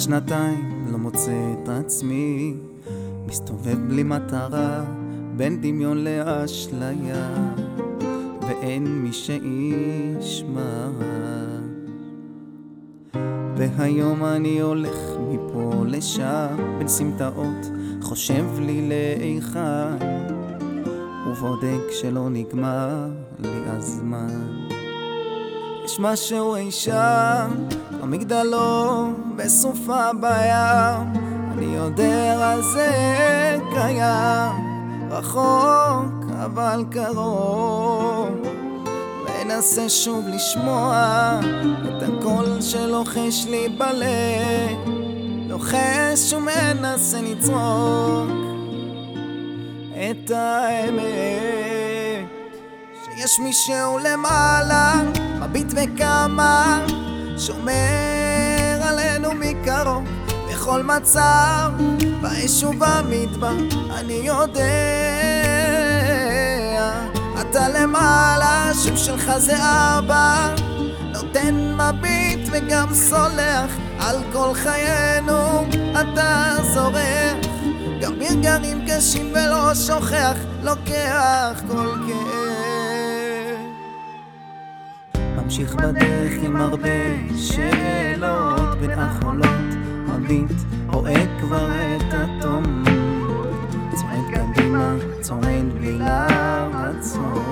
שנתיים לא מוצא את עצמי. מסתובב בלי מטרה בין דמיון לאשליה ואין מי שישמע. והיום אני הולך מפה לשם בין סמטאות חושב לי להיכן. ובודק שלא נגמר לי הזמן יש משהו אי שם במגדלו בסופה בים. אני יודע זה קיים רחוק אבל קרוב. מנסה שוב לשמוע את הקול שלוחש לי בלב. לוחש ומנסה לצעוק את האמת שיש מישהו למעלה מביט וכמה שומר עלינו מקרוב. בכל מצב באש ובמדבר אני יודע. אתה למעלה, השם שלך זה אבא נותן מביט וגם סולח על כל חיינו. אתה זורח גם ברגעים קשים ולא שוכח לוקח כל כאב ממשיך בדרך עם הרבה שאלות. בין החולות מביט רואה כבר את התום. צועד קדימה, צועד בלי לעצור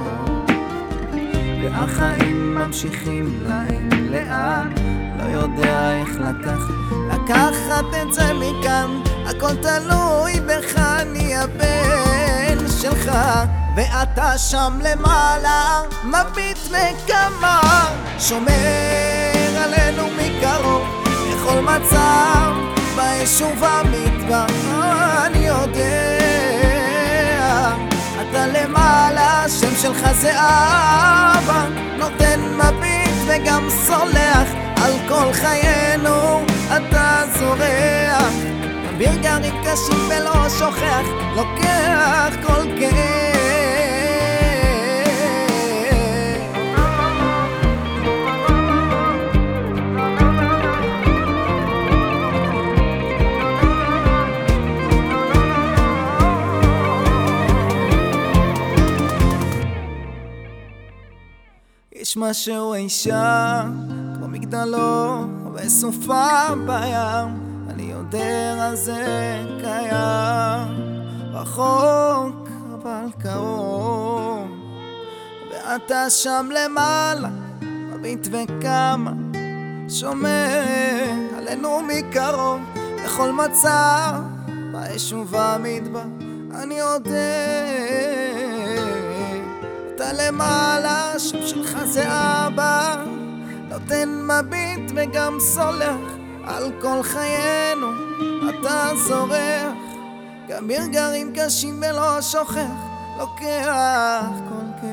והחיים ממשיכים להם לאן? לא יודע איך לקחת לקחת את זה מכאן. הכל תלוי בך אני הבן שלך. ואתה שם למעלה מביט מקמה שומר עלינו מקרוב בכל מצב באש ובמדבר אני יודע אתה למעלה השם שלך זה אבא. נותן מביט וגם סולח על כל חיינו אתה זורח. ברגעים קשים ולא שוכח לוקח כל כאב יש משהו אי שם, כמו מגדלו וסופה בים. אני יודע זה קיים רחוק אבל קרוב. ואתה שם למעלה מביט וכמה שומר עלינו מקרוב. בכל מצב באש ובמדבר אני יודע אתה למעלה, זה אבא נותן מביט וגם סולח על כל חיינו אתה זורח גם ברגעים קשים ולא שוכח לוקח כל